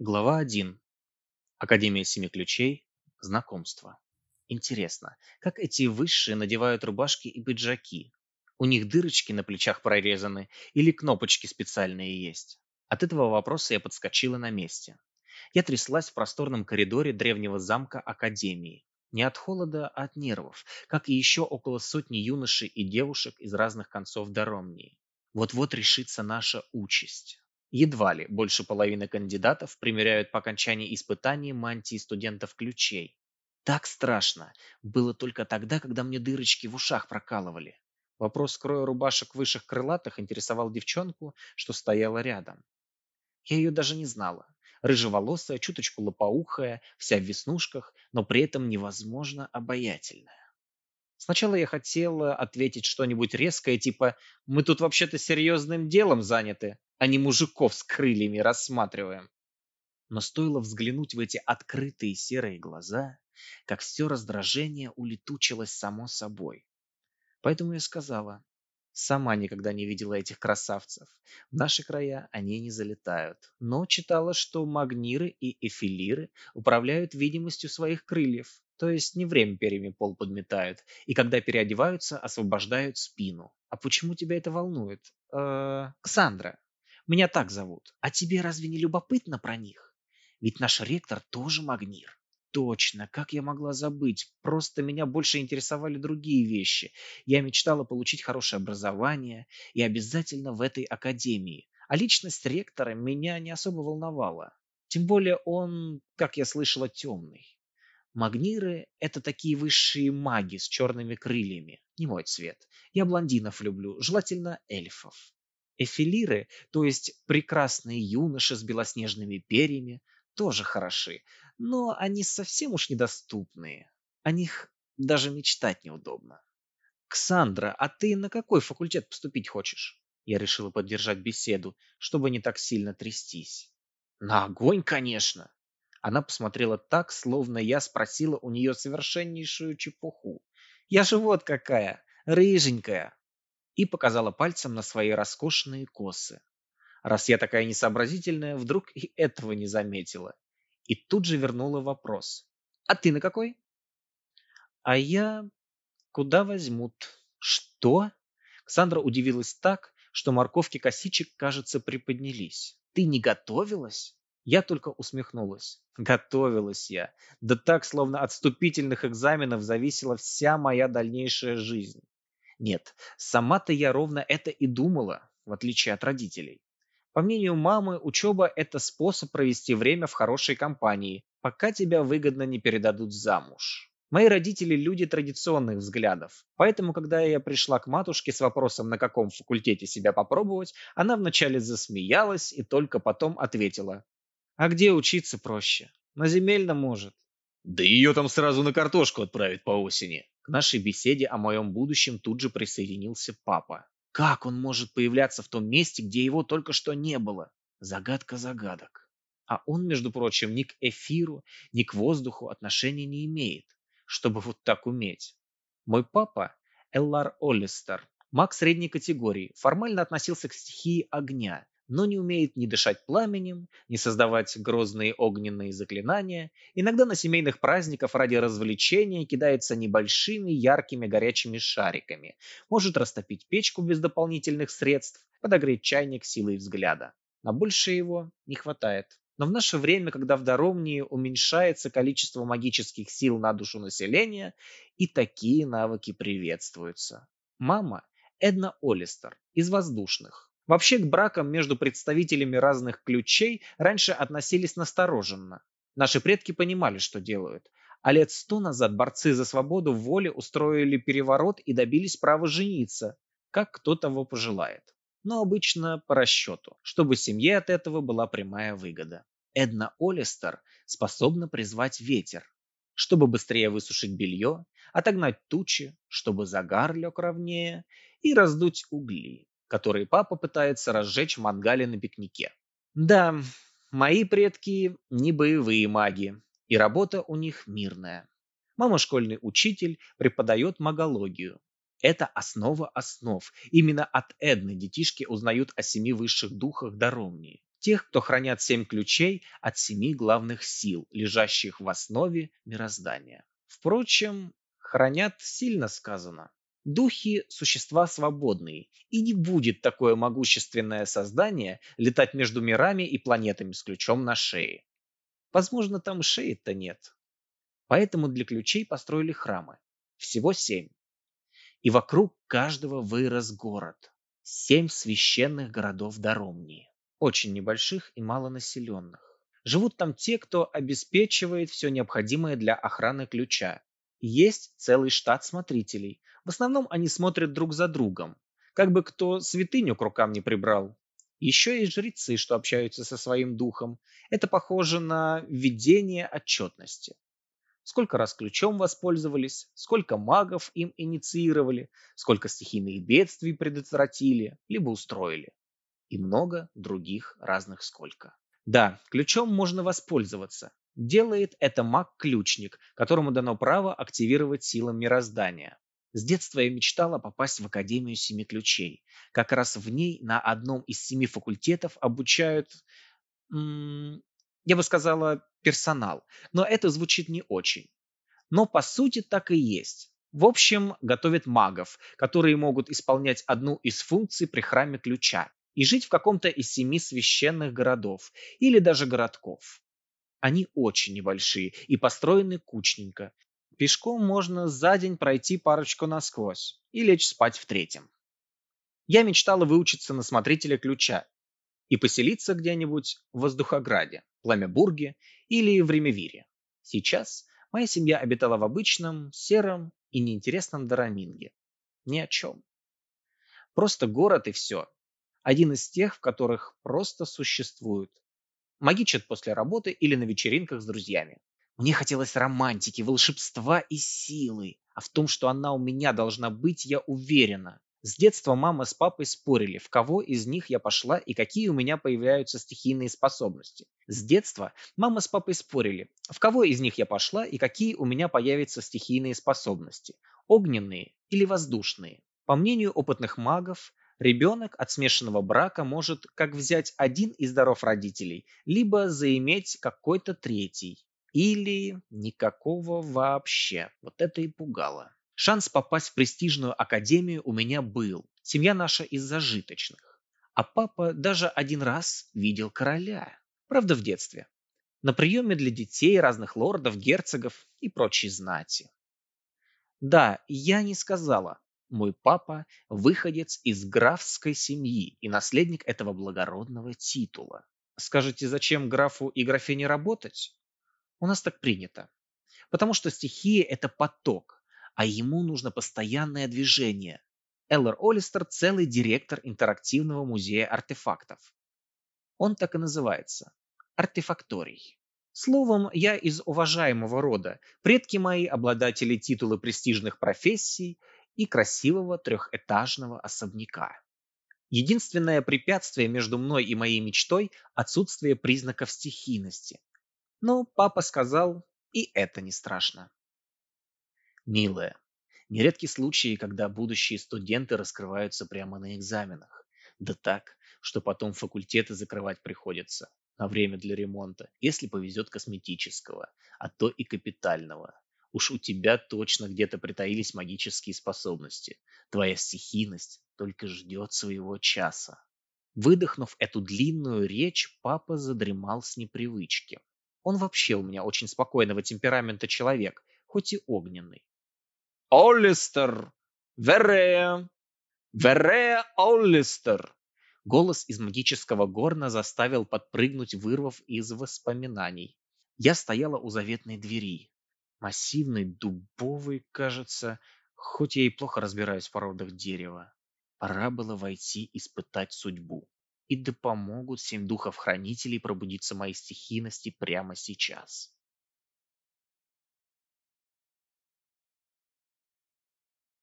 Глава 1. Академия Семи Ключей. Знакомство. Интересно, как эти высшие надевают рубашки и пиджаки? У них дырочки на плечах прорезаны или кнопочки специальные есть? От этого вопроса я подскочила на месте. Я тряслась в просторном коридоре древнего замка Академии. Не от холода, а от нервов, как и еще около сотни юношей и девушек из разных концов Даромнии. Вот-вот решится наша участь. Едва ли больше половины кандидатов примеряют по окончании испытаний мантии студентов ключей. Так страшно было только тогда, когда мне дырочки в ушах прокалывали. Вопрос кроя рубашек высших крылатых интересовал девчонку, что стояла рядом. Я ее даже не знала рыжеволосая, чуточку лопоухая, вся в веснушках, но при этом невозможно обаятельная. Сначала я хотела ответить что-нибудь резкое, типа «Мы тут вообще-то серьезным делом заняты, а не мужиков с крыльями рассматриваем». Но стоило взглянуть в эти открытые серые глаза, как все раздражение улетучилось само собой. Поэтому я сказала Сама никогда не видела этих красавцев. В наши края они не залетают. Но читала, что магниры и эфилиры управляют видимостью своих крыльев. То есть не время перьями пол подметают. И когда переодеваются, освобождают спину. А почему тебя это волнует? Э, Ксандра. Меня так зовут. А тебе разве не любопытно про них? Ведь наш ректор тоже магнир. Точно, как я могла забыть? Просто меня больше интересовали другие вещи. Я мечтала получить хорошее образование и обязательно в этой академии. А личность ректора меня не особо волновала. Тем более он, как я слышала, темный. Магниры — это такие высшие маги с черными крыльями. Не мой цвет. Я блондинов люблю, желательно эльфов. Эфилиры, то есть прекрасные юноши с белоснежными перьями, тоже хороши, но они совсем уж недоступные. О них даже мечтать неудобно. «Ксандра, а ты на какой факультет поступить хочешь?» Я решила поддержать беседу, чтобы не так сильно трястись. «На огонь, конечно!» Она посмотрела так, словно я спросила у нее совершеннейшую чепуху. «Я же вот какая, рыженькая!» И показала пальцем на свои роскошные косы. Раз я такая несообразительная, вдруг и этого не заметила и тут же вернула вопрос. «А ты на какой?» «А я... куда возьмут?» «Что?» Ксандра удивилась так, что морковки косичек, кажется, приподнялись. «Ты не готовилась?» Я только усмехнулась. Готовилась я. Да так, словно от вступительных экзаменов зависела вся моя дальнейшая жизнь. Нет, сама-то я ровно это и думала, в отличие от родителей. По мнению мамы, учеба – это способ провести время в хорошей компании, пока тебя выгодно не передадут замуж. Мои родители – люди традиционных взглядов, поэтому, когда я пришла к матушке с вопросом, на каком факультете себя попробовать, она вначале засмеялась и только потом ответила. «А где учиться проще? На земельном, может?» «Да ее там сразу на картошку отправят по осени». К нашей беседе о моем будущем тут же присоединился папа. Как он может появляться в том месте, где его только что не было? Загадка загадок. А он, между прочим, ни к эфиру, ни к воздуху отношения не имеет, чтобы вот так уметь. Мой папа, Эллар Оллистер, маг средней категории, формально относился к стихии огня, но не умеет ни дышать пламенем, ни создавать грозные огненные заклинания. Иногда на семейных праздниках ради развлечения кидается небольшими яркими горячими шариками. Может растопить печку без дополнительных средств, подогреть чайник силой взгляда. На больше его не хватает. Но в наше время, когда в Даромнии уменьшается количество магических сил на душу населения, и такие навыки приветствуются. Мама Эдна Олистер из воздушных. Вообще к бракам между представителями разных ключей раньше относились настороженно. Наши предки понимали, что делают. А лет сто назад борцы за свободу в воле устроили переворот и добились права жениться, как кто того пожелает. Но обычно по расчету, чтобы семье от этого была прямая выгода. Эдна Олистер способна призвать ветер, чтобы быстрее высушить белье, отогнать тучи, чтобы загар лег ровнее, и раздуть угли которые папа пытается разжечь в мангале на пикнике. Да, мои предки не боевые маги, и работа у них мирная. Мама школьный учитель, преподает магологию. Это основа основ. Именно от Эдны детишки узнают о семи высших духах Даромнии. тех, кто хранят семь ключей от семи главных сил, лежащих в основе мироздания. Впрочем, хранят сильно сказано. Духи – существа свободные, и не будет такое могущественное создание летать между мирами и планетами с ключом на шее. Возможно, там шеи-то нет. Поэтому для ключей построили храмы. Всего семь. И вокруг каждого вырос город. Семь священных городов Даромнии. Очень небольших и малонаселенных. Живут там те, кто обеспечивает все необходимое для охраны ключа. Есть целый штат смотрителей. В основном они смотрят друг за другом. Как бы кто святыню к рукам не прибрал. Еще есть жрецы, что общаются со своим духом. Это похоже на введение отчетности. Сколько раз ключом воспользовались, сколько магов им инициировали, сколько стихийных бедствий предотвратили, либо устроили. И много других разных сколько. Да, ключом можно воспользоваться. Делает это маг-ключник, которому дано право активировать силы мироздания. С детства я мечтала попасть в Академию Семи Ключей. Как раз в ней на одном из семи факультетов обучают я бы сказала, персонал, но это звучит не очень. Но по сути так и есть. В общем, готовят магов, которые могут исполнять одну из функций при храме ключа и жить в каком-то из семи священных городов или даже городков. Они очень небольшие и построены кучненько. Пешком можно за день пройти парочку насквозь и лечь спать в третьем. Я мечтала выучиться на смотрителя ключа и поселиться где-нибудь в Воздухограде. Пламябурге или в Ремевире. Сейчас моя семья обитала в обычном, сером и неинтересном Дараминге. Ни о чем. Просто город и все. Один из тех, в которых просто существуют. Магичат после работы или на вечеринках с друзьями. Мне хотелось романтики, волшебства и силы. А в том, что она у меня должна быть, я уверена. С детства мама с папой спорили, в кого из них я пошла и какие у меня появляются стихийные способности. С детства мама с папой спорили, в кого из них я пошла и какие у меня появятся стихийные способности. Огненные или воздушные. По мнению опытных магов, ребенок от смешанного брака может как взять один из даров родителей, либо заиметь какой-то третий. Или никакого вообще. Вот это и пугало. Шанс попасть в престижную академию у меня был. Семья наша из зажиточных. А папа даже один раз видел короля. Правда, в детстве. На приеме для детей, разных лордов, герцогов и прочей знати. Да, я не сказала. Мой папа – выходец из графской семьи и наследник этого благородного титула. Скажете, зачем графу и графине работать? У нас так принято. Потому что стихия – это поток, а ему нужно постоянное движение. Эллар Олистер – целый директор интерактивного музея артефактов. Он так и называется – артефакторий. Словом, я из уважаемого рода, предки мои – обладатели титула престижных профессий и красивого трехэтажного особняка. Единственное препятствие между мной и моей мечтой – отсутствие признаков стихийности. Но папа сказал, и это не страшно. Милая, нередки случаи, когда будущие студенты раскрываются прямо на экзаменах. Да так, что потом факультеты закрывать приходится на время для ремонта, если повезет косметического, а то и капитального. Уж у тебя точно где-то притаились магические способности. Твоя стихийность только ждет своего часа. Выдохнув эту длинную речь, папа задремал с непривычки. Он вообще у меня очень спокойного темперамента человек, хоть и огненный. Оллистер! Верея! Верея Оллистер!» Голос из магического горна заставил подпрыгнуть, вырвав из воспоминаний. Я стояла у заветной двери. Массивный, дубовый, кажется, хоть я и плохо разбираюсь в породах дерева. Пора было войти испытать судьбу. И да помогут семь духов-хранителей пробудиться моей стихийности прямо сейчас.